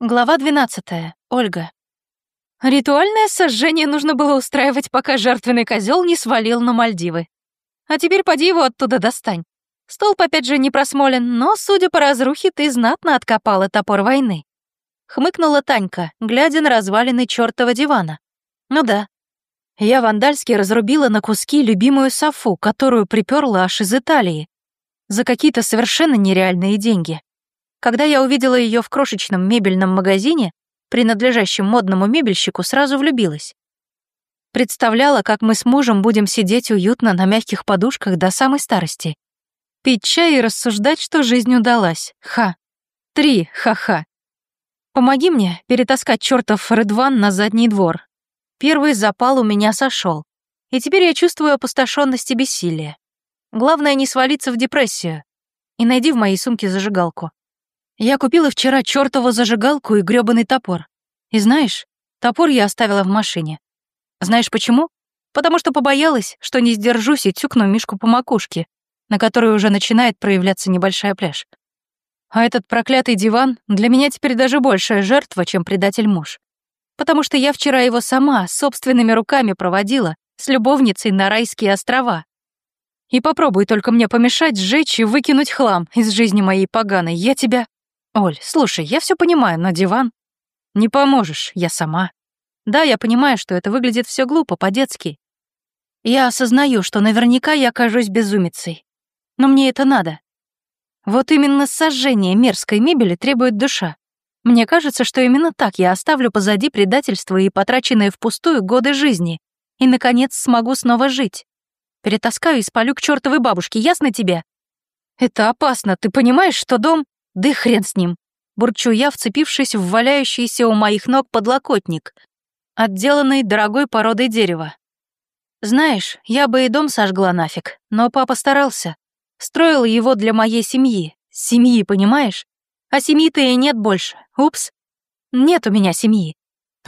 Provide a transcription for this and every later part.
Глава 12. Ольга. Ритуальное сожжение нужно было устраивать, пока жертвенный козел не свалил на Мальдивы. А теперь поди его оттуда достань. Столб опять же не просмолен, но, судя по разрухе, ты знатно откопала топор войны. Хмыкнула Танька, глядя на развалины чёртова дивана. Ну да. Я вандальски разрубила на куски любимую софу, которую приперла аж из Италии. За какие-то совершенно нереальные деньги. Когда я увидела ее в крошечном мебельном магазине, принадлежащем модному мебельщику, сразу влюбилась. Представляла, как мы с мужем будем сидеть уютно на мягких подушках до самой старости. Пить чай и рассуждать, что жизнь удалась. Ха. Три, ха-ха. Помоги мне перетаскать чертов Редван на задний двор. Первый запал у меня сошел, и теперь я чувствую опустошенность и бессилие. Главное не свалиться в депрессию. И найди в моей сумке зажигалку. Я купила вчера чёртову зажигалку и грёбаный топор. И знаешь, топор я оставила в машине. Знаешь почему? Потому что побоялась, что не сдержусь и тюкну Мишку по макушке, на которой уже начинает проявляться небольшая пляж. А этот проклятый диван для меня теперь даже большая жертва, чем предатель муж. Потому что я вчера его сама собственными руками проводила с любовницей на райские острова. И попробуй только мне помешать сжечь и выкинуть хлам из жизни моей поганой. Я тебя... «Оль, слушай, я все понимаю, но диван...» «Не поможешь, я сама». «Да, я понимаю, что это выглядит все глупо, по-детски. Я осознаю, что наверняка я окажусь безумицей. Но мне это надо. Вот именно сожжение мерзкой мебели требует душа. Мне кажется, что именно так я оставлю позади предательство и потраченные впустую годы жизни, и, наконец, смогу снова жить. Перетаскаю и спалю к чертовой бабушке, ясно тебе? Это опасно, ты понимаешь, что дом... Да хрен с ним. Бурчу я, вцепившись в валяющийся у моих ног подлокотник, отделанный дорогой породой дерева. Знаешь, я бы и дом сожгла нафиг, но папа старался. Строил его для моей семьи. Семьи, понимаешь? А семьи-то и нет больше. Упс. Нет у меня семьи.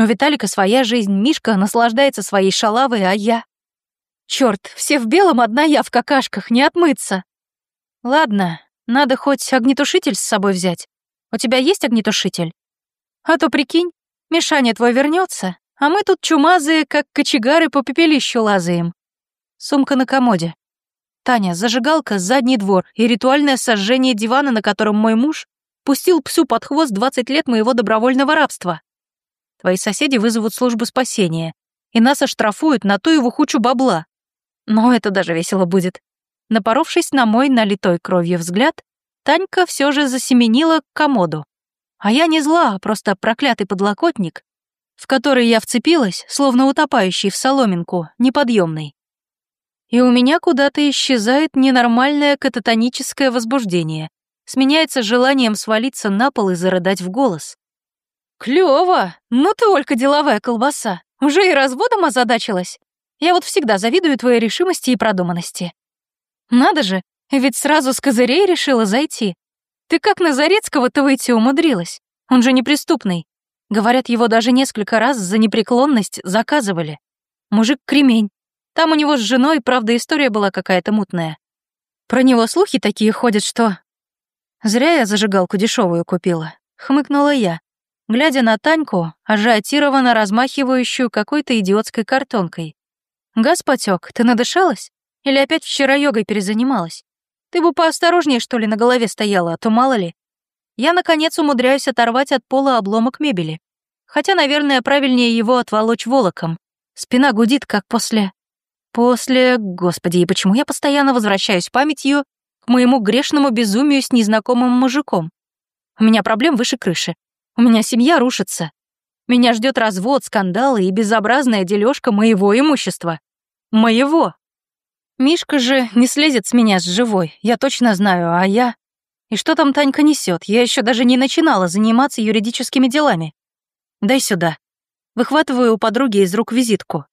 У Виталика своя жизнь, Мишка наслаждается своей шалавой, а я... Чёрт, все в белом, одна я в какашках, не отмыться. Ладно, надо хоть огнетушитель с собой взять. У тебя есть огнетушитель? А то прикинь, Мишаня твой вернется, а мы тут чумазые, как кочегары по пепелищу лазаем. Сумка на комоде. Таня, зажигалка, задний двор и ритуальное сожжение дивана, на котором мой муж пустил псу под хвост 20 лет моего добровольного рабства. Твои соседи вызовут службу спасения, и нас оштрафуют на ту его хучу бабла. Но это даже весело будет. Напоровшись на мой налитой кровью взгляд, Танька все же засеменила к комоду. А я не зла, а просто проклятый подлокотник, в который я вцепилась, словно утопающий в соломинку, неподъемный. И у меня куда-то исчезает ненормальное кататоническое возбуждение, сменяется желанием свалиться на пол и зарыдать в голос. «Клёво! Ну ты, Олька, деловая колбаса! Уже и разводом озадачилась? Я вот всегда завидую твоей решимости и продуманности. Надо же, ведь сразу с козырей решила зайти. Ты как на Зарецкого-то выйти умудрилась? Он же неприступный. Говорят, его даже несколько раз за непреклонность заказывали. Мужик кремень. Там у него с женой, правда, история была какая-то мутная. Про него слухи такие ходят, что... Зря я зажигалку дешевую купила. Хмыкнула я, глядя на Таньку, ажиотированно размахивающую какой-то идиотской картонкой. Газ потек, ты надышалась? Или опять вчера йогой перезанималась? Ты бы поосторожнее, что ли, на голове стояла, а то мало ли. Я, наконец, умудряюсь оторвать от пола обломок мебели. Хотя, наверное, правильнее его отволочь волоком. Спина гудит, как после... После... Господи, и почему я постоянно возвращаюсь памятью к моему грешному безумию с незнакомым мужиком? У меня проблем выше крыши. У меня семья рушится. Меня ждет развод, скандалы и безобразная дележка моего имущества. Моего. Мишка же не слезет с меня с живой, я точно знаю, а я... И что там Танька несет? Я еще даже не начинала заниматься юридическими делами. Дай сюда. Выхватываю у подруги из рук визитку.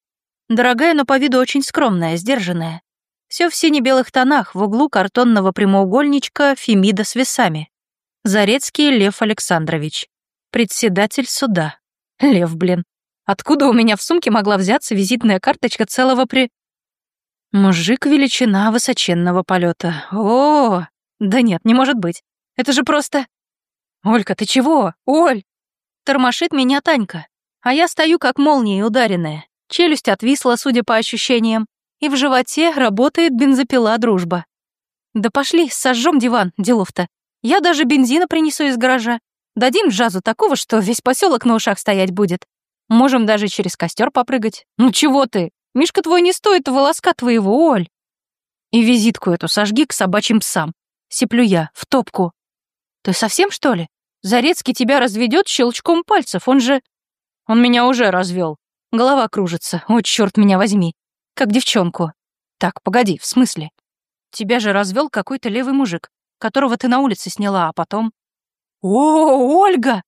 Дорогая, но по виду очень скромная, сдержанная. Все в сине-белых тонах, в углу картонного прямоугольничка Фемида с весами. Зарецкий Лев Александрович. Председатель суда. Лев, блин. Откуда у меня в сумке могла взяться визитная карточка целого при... Мужик величина высоченного полета. О, да нет, не может быть. Это же просто... Олька, ты чего? Оль! Тормошит меня Танька, а я стою как молнией ударенная. Челюсть отвисла, судя по ощущениям, и в животе работает бензопила дружба. Да пошли, сожжем диван, делов-то. Я даже бензина принесу из гаража. Дадим джазу такого, что весь поселок на ушах стоять будет. Можем даже через костер попрыгать. Ну чего ты? Мишка твой не стоит волоска твоего, Оль. И визитку эту сожги к собачьим псам. Сиплю я, в топку. Ты совсем, что ли? Зарецкий тебя разведет щелчком пальцев, он же... Он меня уже развел. Голова кружится, о, черт меня возьми. Как девчонку. Так, погоди, в смысле? Тебя же развел какой-то левый мужик, которого ты на улице сняла, а потом... О, Ольга!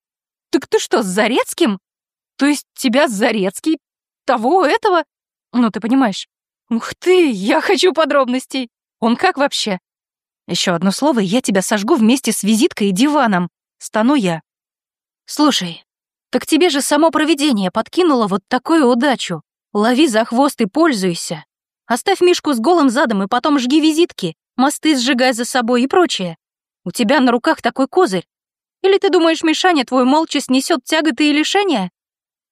Так ты что, с Зарецким? То есть тебя Зарецкий? Того, этого? Ну, ты понимаешь. Ух ты, я хочу подробностей. Он как вообще? Еще одно слово, и я тебя сожгу вместе с визиткой и диваном. Стану я. Слушай, так тебе же само провидение подкинуло вот такую удачу. Лови за хвост и пользуйся. Оставь Мишку с голым задом и потом жги визитки, мосты сжигай за собой и прочее. У тебя на руках такой козырь. Или ты думаешь, Мишаня твой молча снесет тяготы и лишения?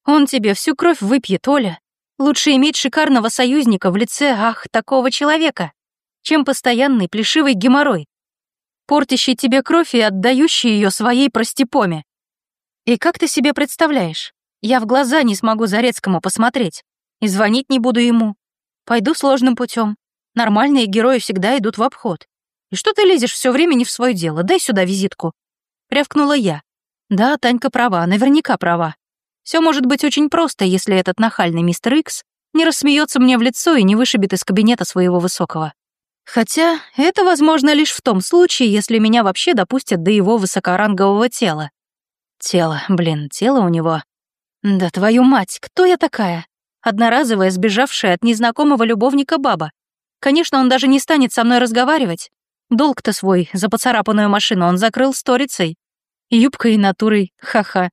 Он тебе всю кровь выпьет, Оля. Лучше иметь шикарного союзника в лице, ах, такого человека, чем постоянный плешивый геморрой, портящий тебе кровь и отдающий ее своей простепоме. И как ты себе представляешь? Я в глаза не смогу Зарецкому посмотреть. И звонить не буду ему. Пойду сложным путем. Нормальные герои всегда идут в обход. И что ты лезешь все время не в свое дело? Дай сюда визитку. Рявкнула я. Да, Танька права, наверняка права. Все может быть очень просто, если этот нахальный мистер Икс не рассмеется мне в лицо и не вышибет из кабинета своего высокого. Хотя это возможно лишь в том случае, если меня вообще допустят до его высокорангового тела. Тело, блин, тело у него. Да твою мать, кто я такая? Одноразовая, сбежавшая от незнакомого любовника баба. Конечно, он даже не станет со мной разговаривать. Долг-то свой за поцарапанную машину он закрыл сторицей. Юбкой и натурой, ха-ха.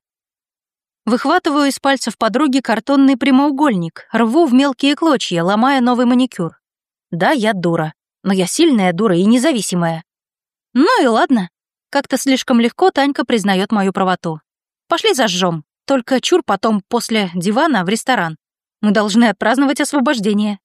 Выхватываю из пальцев подруги картонный прямоугольник, рву в мелкие клочья, ломая новый маникюр. Да, я дура, но я сильная дура и независимая. Ну и ладно. Как-то слишком легко Танька признает мою правоту. Пошли зажжем. Только чур потом после дивана в ресторан. Мы должны отпраздновать освобождение.